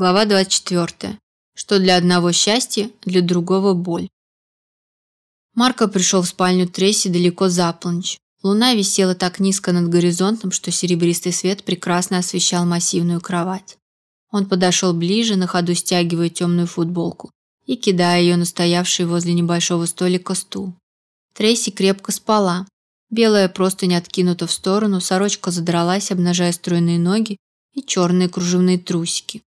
Глава 24. Что для одного счастье, для другого боль. Марко пришел в спальню Трейси далеко за полночь. Луна висела так низко над горизонтом, что серебристый свет прекрасно освещал массивную кровать. Он подошел ближе, на ходу стягивая темную футболку и кидая ее на стоявший возле небольшого столика стул. Трейси крепко спала. Белая простынь откинута в сторону, сорочка задралась, обнажая стройные ноги и черные кружевные трусики.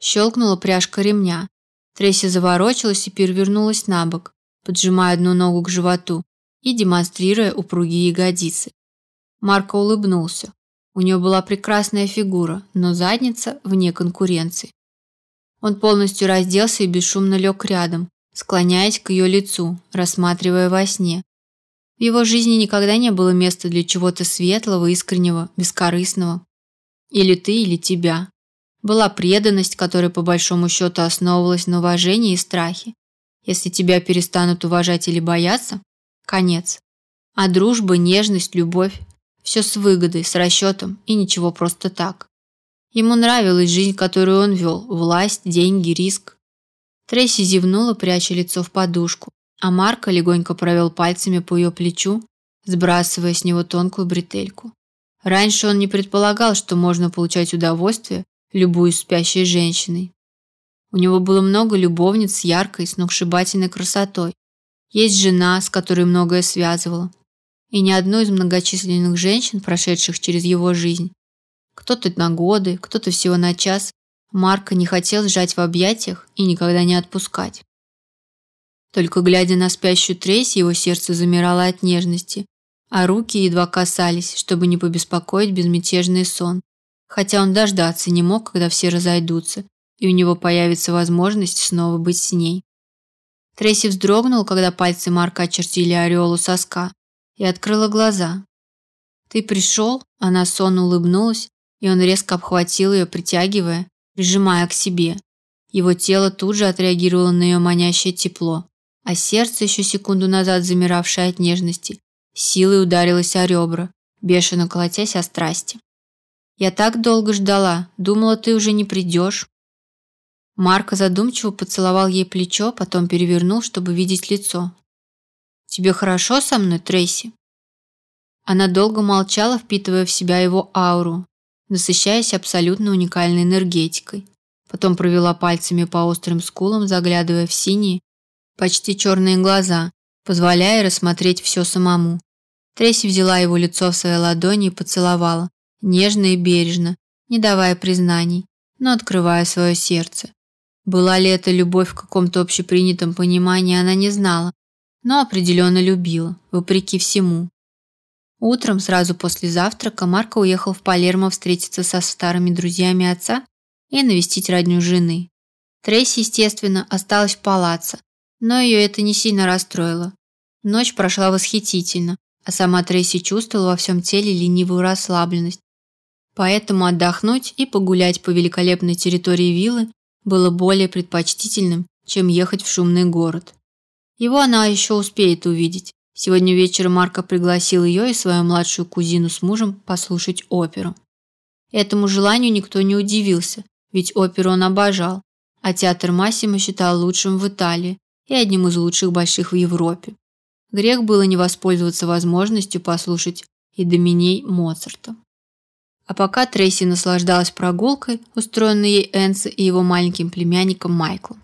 Щелкнула пряжка ремня. Трейси заворочилась и перевернулась на бок, поджимая одну ногу к животу и демонстрируя упругие ягодицы. Марко улыбнулся. У нее была прекрасная фигура, но задница вне конкуренции. Он полностью разделся и бесшумно лег рядом, склоняясь к ее лицу, рассматривая во сне. В его жизни никогда не было места для чего-то светлого, искреннего, бескорыстного. Или ты, или тебя. Была преданность, которая по большому счету основывалась на уважении и страхе. Если тебя перестанут уважать или бояться – конец. А дружба, нежность, любовь – все с выгодой, с расчетом и ничего просто так. Ему нравилась жизнь, которую он вел – власть, деньги, риск. Трейси зевнула, пряча лицо в подушку, а Марко легонько провел пальцами по ее плечу, сбрасывая с него тонкую бретельку. Раньше он не предполагал, что можно получать удовольствие, любуясь спящей женщиной. У него было много любовниц с яркой, сногсшибательной красотой. Есть жена, с которой многое связывало. И ни одной из многочисленных женщин, прошедших через его жизнь, кто-то на годы, кто-то всего на час, Марка не хотел сжать в объятиях и никогда не отпускать. Только глядя на спящую Трейси, его сердце замирало от нежности, а руки едва касались, чтобы не побеспокоить безмятежный сон хотя он дождаться не мог, когда все разойдутся, и у него появится возможность снова быть с ней. Трейси вздрогнул, когда пальцы Марка очертили ореол у соска, и открыла глаза. «Ты пришел?» Она сонно улыбнулась, и он резко обхватил ее, притягивая, прижимая к себе. Его тело тут же отреагировало на ее манящее тепло, а сердце, еще секунду назад замиравшее от нежности, силой ударилось о ребра, бешено колотясь о страсти. Я так долго ждала, думала, ты уже не придешь. Марко задумчиво поцеловал ей плечо, потом перевернул, чтобы видеть лицо. Тебе хорошо со мной, Трейси? Она долго молчала, впитывая в себя его ауру, насыщаясь абсолютно уникальной энергетикой. Потом провела пальцами по острым скулам, заглядывая в синие, почти черные глаза, позволяя рассмотреть все самому. Трейси взяла его лицо в свои ладони и поцеловала, нежно и бережно, не давая признаний, но открывая свое сердце. Была ли это любовь в каком-то общепринятом понимании, она не знала, но определенно любила, вопреки всему. Утром, сразу после завтрака, Марко уехал в Палермо встретиться со старыми друзьями отца и навестить родню жены. Трейси, естественно, осталась в палаце, но ее это не сильно расстроило. Ночь прошла восхитительно, а сама Трейси чувствовала во всем теле ленивую расслабленность, Поэтому отдохнуть и погулять по великолепной территории виллы было более предпочтительным, чем ехать в шумный город. Его она еще успеет увидеть. Сегодня вечером Марко пригласил ее и свою младшую кузину с мужем послушать оперу. Этому желанию никто не удивился, ведь оперу он обожал, а театр Массимо считал лучшим в Италии и одним из лучших больших в Европе. Грех было не воспользоваться возможностью послушать и Доминей Моцарта. А пока Трейси наслаждалась прогулкой, устроенной ей Энси и его маленьким племянником Майклом.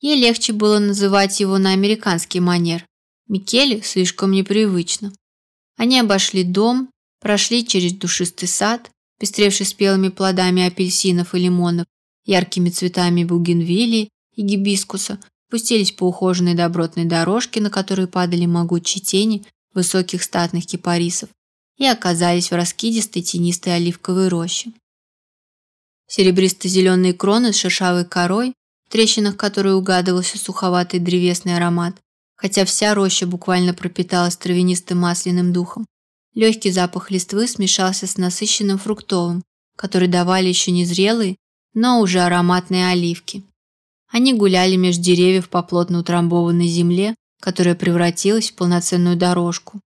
Ей легче было называть его на американский манер. Микеле слишком непривычно. Они обошли дом, прошли через душистый сад, пестревший спелыми плодами апельсинов и лимонов, яркими цветами бугенвиллии и гибискуса, пустились по ухоженной добротной дорожке, на которой падали могучие тени высоких статных кипарисов, и оказались в раскидистой тенистой оливковой роще. Серебристо-зеленые кроны с шершавой корой, в трещинах которой угадывался суховатый древесный аромат, хотя вся роща буквально пропиталась травянистым масляным духом. Легкий запах листвы смешался с насыщенным фруктовым, который давали еще не зрелые, но уже ароматные оливки. Они гуляли меж деревьев по плотно утрамбованной земле, которая превратилась в полноценную дорожку.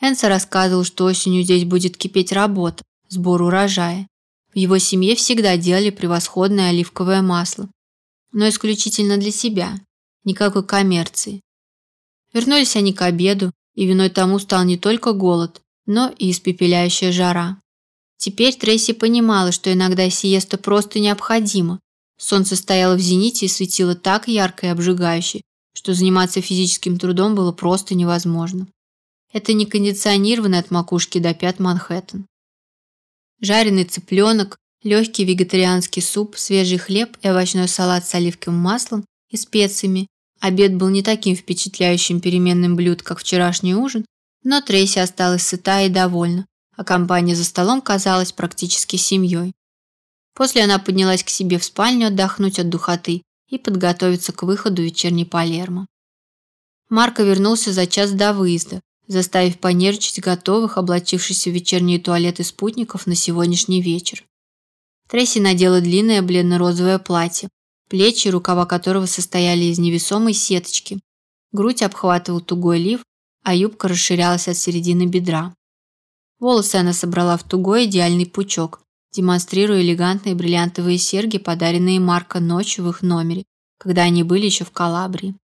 Энса рассказывал, что осенью здесь будет кипеть работа, сбор урожая. В его семье всегда делали превосходное оливковое масло, но исключительно для себя, никакой коммерции. Вернулись они к обеду, и виной тому стал не только голод, но и испепеляющая жара. Теперь Трейси понимала, что иногда сиеста просто необходима. Солнце стояло в зените и светило так ярко и обжигающе, что заниматься физическим трудом было просто невозможно. Это не кондиционированный от макушки до пят Манхэттен. Жареный цыпленок, легкий вегетарианский суп, свежий хлеб и овощной салат с оливковым маслом и специями. Обед был не таким впечатляющим переменным блюд, как вчерашний ужин, но Трейси осталась сыта и довольна, а компания за столом казалась практически семьей. После она поднялась к себе в спальню отдохнуть от духоты и подготовиться к выходу вечерней Палермо. Марко вернулся за час до выезда, заставив понервничать готовых, облачившихся в вечерние туалеты спутников на сегодняшний вечер. Тресси надела длинное бледно-розовое платье, плечи рукава которого состояли из невесомой сеточки. Грудь обхватывал тугой лиф, а юбка расширялась от середины бедра. Волосы она собрала в тугой идеальный пучок, демонстрируя элегантные бриллиантовые серьги, подаренные Марко ночью в их номере, когда они были еще в Калабрии.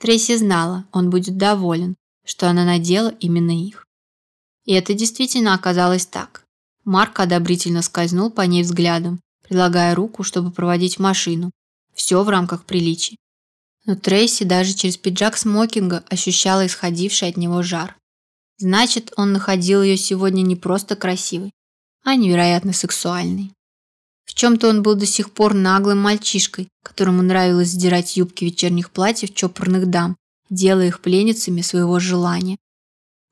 Трейси знала, он будет доволен, что она надела именно их. И это действительно оказалось так. Марк одобрительно скользнул по ней взглядом, предлагая руку, чтобы проводить машину. Все в рамках приличий. Но Трейси даже через пиджак смокинга ощущала исходивший от него жар. Значит, он находил ее сегодня не просто красивой, а невероятно сексуальной. В чем-то он был до сих пор наглым мальчишкой, которому нравилось сдирать юбки вечерних платьев чопорных дам, делая их пленницами своего желания.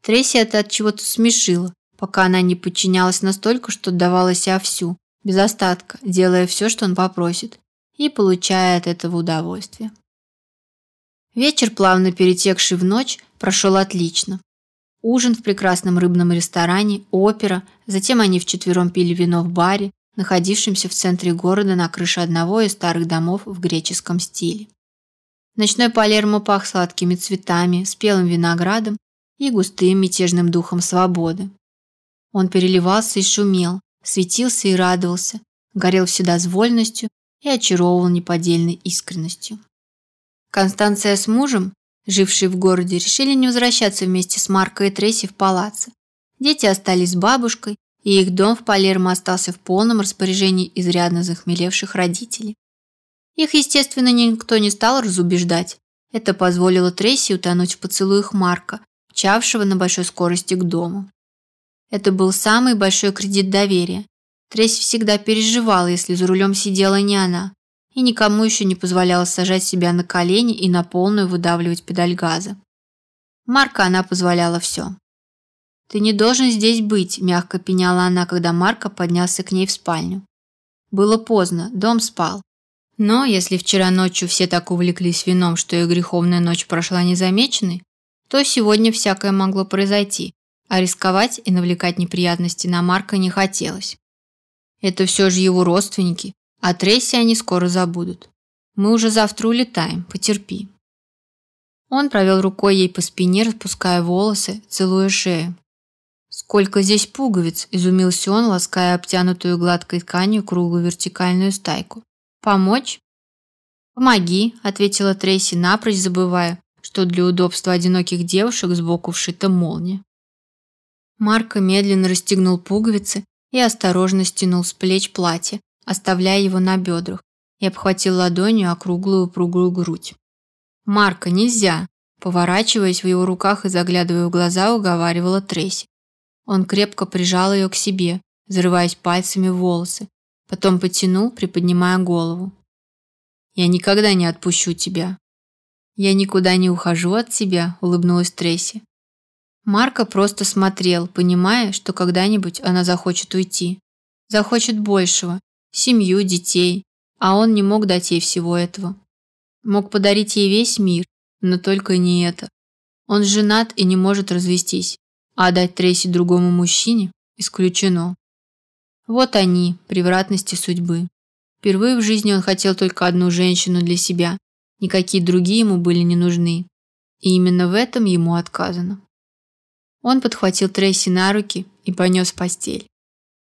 Трейси это от чего-то смешило, пока она не подчинялась настолько, что давала себя всю, без остатка, делая все, что он попросит, и получая от этого удовольствие. Вечер, плавно перетекший в ночь, прошел отлично. Ужин в прекрасном рыбном ресторане, опера, затем они вчетвером пили вино в баре, находившемся в центре города на крыше одного из старых домов в греческом стиле. Ночной Палермо пах сладкими цветами, спелым виноградом и густым мятежным духом свободы. Он переливался и шумел, светился и радовался, горел всегда с вольностью и очаровывал неподдельной искренностью. Констанция с мужем жившие в городе, решили не возвращаться вместе с Марко и Трейси в палаццо. Дети остались с бабушкой, и их дом в Палермо остался в полном распоряжении изрядно захмелевших родителей. Их, естественно, никто не стал разубеждать. Это позволило Трейси утонуть в поцелуях Марка, мчавшего на большой скорости к дому. Это был самый большой кредит доверия. Трейси всегда переживала, если за рулем сидела не она и никому еще не позволяла сажать себя на колени и на полную выдавливать педаль газа. Марка она позволяла все. «Ты не должен здесь быть», – мягко пеняла она, когда Марка поднялся к ней в спальню. Было поздно, дом спал. Но если вчера ночью все так увлеклись вином, что и греховная ночь прошла незамеченной, то сегодня всякое могло произойти, а рисковать и навлекать неприятности на Марка не хотелось. Это все же его родственники, а Трейси они скоро забудут. Мы уже завтра улетаем, потерпи. Он провел рукой ей по спине, распуская волосы, целуя шею. Сколько здесь пуговиц, изумился он, лаская обтянутую гладкой тканью круглую вертикальную стайку. Помочь? Помоги, ответила Трейси, напрочь забывая, что для удобства одиноких девушек сбоку вшита молния. Марко медленно расстегнул пуговицы и осторожно стянул с плеч платье, оставляя его на бедрах, и обхватил ладонью округлую упругую грудь. «Марка, нельзя!» Поворачиваясь в его руках и заглядывая в глаза, уговаривала Трейси. Он крепко прижал ее к себе, взрываясь пальцами в волосы, потом потянул, приподнимая голову. «Я никогда не отпущу тебя». «Я никуда не ухожу от тебя», – улыбнулась Трейси. Марка просто смотрел, понимая, что когда-нибудь она захочет уйти. Захочет большего, семью, детей, а он не мог дать ей всего этого. Мог подарить ей весь мир, но только не это. Он женат и не может развестись, а дать Трейси другому мужчине исключено. Вот они, превратности судьбы. Впервые в жизни он хотел только одну женщину для себя, никакие другие ему были не нужны. И именно в этом ему отказано. Он подхватил Трейси на руки и понес в постель.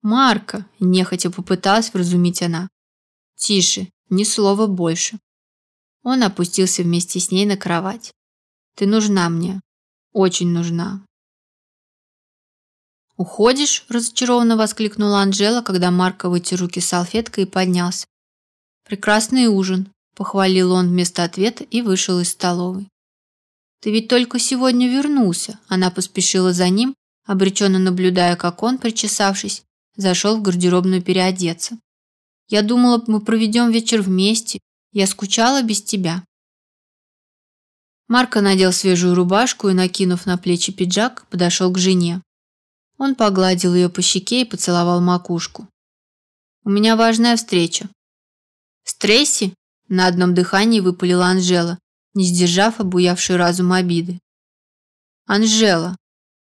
Марка, нехотя попыталась вразумить она. Тише, ни слова больше. Он опустился вместе с ней на кровать. Ты нужна мне. Очень нужна. «Уходишь?» – разочарованно воскликнула Анжела, когда Марко вытер руки салфеткой и поднялся. «Прекрасный ужин», – похвалил он вместо ответа и вышел из столовой. «Ты ведь только сегодня вернулся», – она поспешила за ним, обреченно наблюдая, как он, причесавшись, зашел в гардеробную переодеться. «Я думала, мы проведем вечер вместе. Я скучала без тебя». Марко надел свежую рубашку и, накинув на плечи пиджак, подошел к жене. Он погладил ее по щеке и поцеловал макушку. «У меня важная встреча». «С Трейси?» – на одном дыхании выпалила Анжела, не сдержав обуявший разум обиды. «Анжела».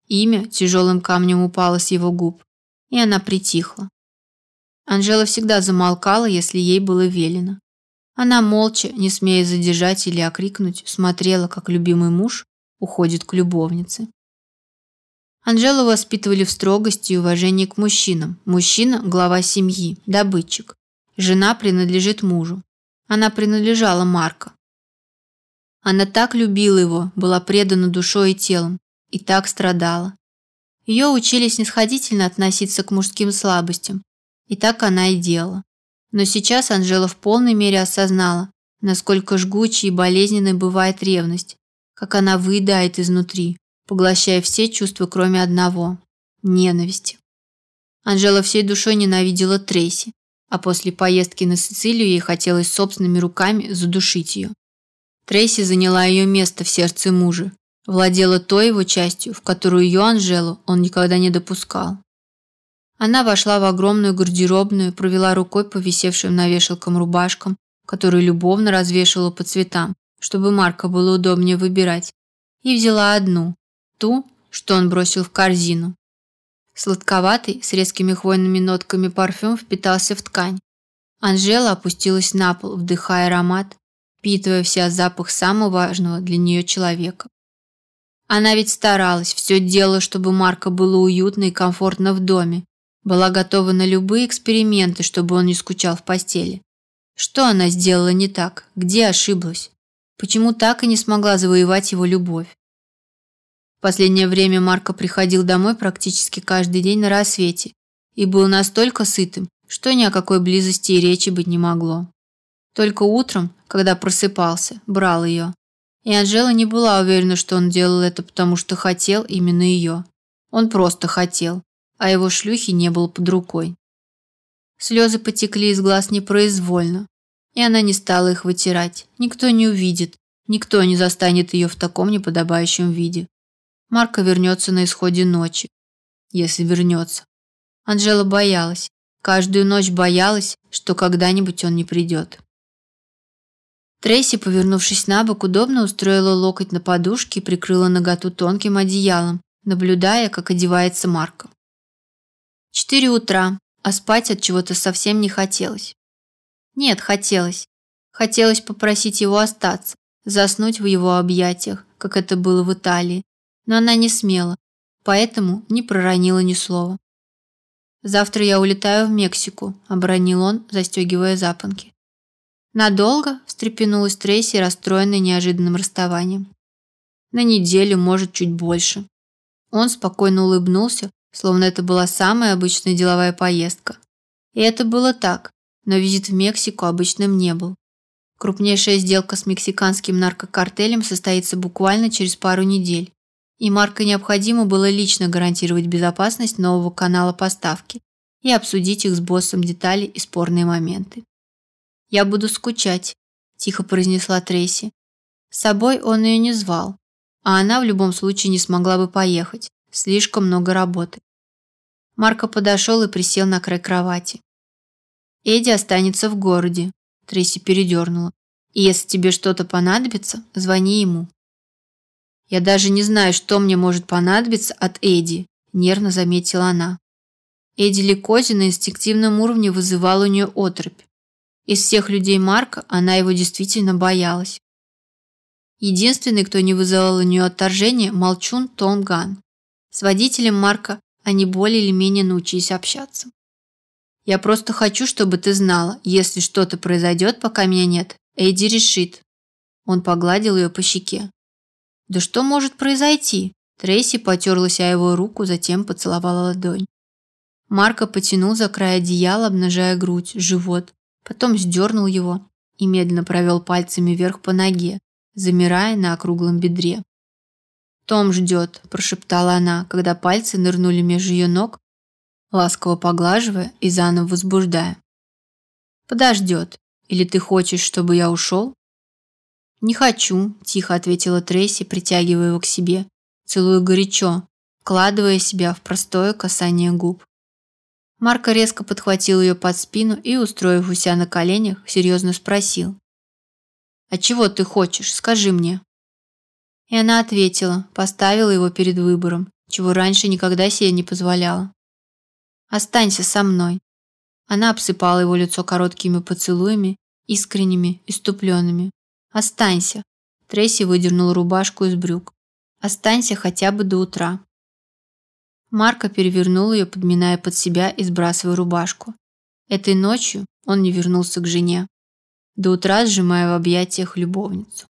Имя тяжелым камнем упало с его губ, и она притихла. Анжела всегда замолкала, если ей было велено. Она молча, не смея задержать или окрикнуть, смотрела, как любимый муж уходит к любовнице. Анжелу воспитывали в строгости и уважении к мужчинам. Мужчина – глава семьи, добытчик. Жена принадлежит мужу. Она принадлежала Марко. Она так любила его, была предана душой и телом, и так страдала. Ее учили снисходительно относиться к мужским слабостям, и так она и делала. Но сейчас Анжела в полной мере осознала, насколько жгучей и болезненной бывает ревность, как она выедает изнутри, поглощая все чувства, кроме одного – ненависти. Анжела всей душой ненавидела Трейси, а после поездки на Сицилию ей хотелось собственными руками задушить ее. Трейси заняла ее место в сердце мужа, владела той его частью, в которую ее Анжелу он никогда не допускал. Она вошла в огромную гардеробную, провела рукой по висевшим на вешалкам рубашкам, которые любовно развешивала по цветам, чтобы Марка было удобнее выбирать, и взяла одну, ту, что он бросил в корзину. Сладковатый, с резкими хвойными нотками парфюм впитался в ткань. Анжела опустилась на пол, вдыхая аромат, впитывая в себя запах самого важного для нее человека. Она ведь старалась, все делала, чтобы Марка было уютно и комфортно в доме, была готова на любые эксперименты, чтобы он не скучал в постели. Что она сделала не так? Где ошиблась? Почему так и не смогла завоевать его любовь? Последнее время Марко приходил домой практически каждый день на рассвете и был настолько сытым, что ни о какой близости и речи быть не могло. Только утром, когда просыпался, брал ее. И Анжела не была уверена, что он делал это потому, что хотел именно ее. Он просто хотел, а его шлюхи не было под рукой. Слезы потекли из глаз непроизвольно, и она не стала их вытирать. Никто не увидит, никто не застанет ее в таком неподобающем виде. Марка вернется на исходе ночи. Если вернется. Анжела боялась. Каждую ночь боялась, что когда-нибудь он не придет. Трейси, повернувшись на бок, удобно устроила локоть на подушке и прикрыла наготу тонким одеялом, наблюдая, как одевается Марка. Четыре утра, а спать от чего-то совсем не хотелось. Нет, хотелось. Хотелось попросить его остаться, заснуть в его объятиях, как это было в Италии, но она не смела, поэтому не проронила ни слова. «Завтра я улетаю в Мексику», – обронил он, застегивая запонки. «Надолго?» – встрепенулась Трейси, расстроенная неожиданным расставанием. «На неделю, может, чуть больше». Он спокойно улыбнулся, словно это была самая обычная деловая поездка. И это было так, но визит в Мексику обычным не был. Крупнейшая сделка с мексиканским наркокартелем состоится буквально через пару недель и Марко необходимо было лично гарантировать безопасность нового канала поставки и обсудить их с боссом детали и спорные моменты. «Я буду скучать», – тихо произнесла Трейси. С собой он ее не звал, а она в любом случае не смогла бы поехать, слишком много работы. Марко подошел и присел на край кровати. «Эдди останется в городе», – Трейси передернула. «И если тебе что-то понадобится, звони ему». «Я даже не знаю, что мне может понадобиться от Эдди», – нервно заметила она. Эдди Ликози на инстинктивном уровне вызывал у нее отрыбь. Из всех людей Марка она его действительно боялась. Единственный, кто не вызывал у нее отторжения – молчун Том Ган. С водителем Марка они более или менее научились общаться. Я просто хочу, чтобы ты знала, если что-то произойдет, пока меня нет, Эйди решит. Он погладил ее по щеке. Да что может произойти? Трейси потерлась о его руку, затем поцеловала ладонь. Марко потянул за край одеяла, обнажая грудь, живот, потом сдернул его и медленно провел пальцами вверх по ноге, замирая на округлом бедре. «Том ждет», – прошептала она, когда пальцы нырнули между ее ног, ласково поглаживая и заново возбуждая. «Подождет. Или ты хочешь, чтобы я ушел?» «Не хочу», – тихо ответила Трейси, притягивая его к себе, целуя горячо, вкладывая себя в простое касание губ. Марко резко подхватил ее под спину и, устроив у себя на коленях, серьезно спросил. «А чего ты хочешь? Скажи мне». И она ответила, поставила его перед выбором, чего раньше никогда себе не позволяла. «Останься со мной». Она обсыпала его лицо короткими поцелуями, искренними, иступленными. «Останься». Трейси выдернул рубашку из брюк. «Останься хотя бы до утра». Марко перевернул ее, подминая под себя и сбрасывая рубашку. Этой ночью он не вернулся к жене, до утра сжимая в объятиях любовницу.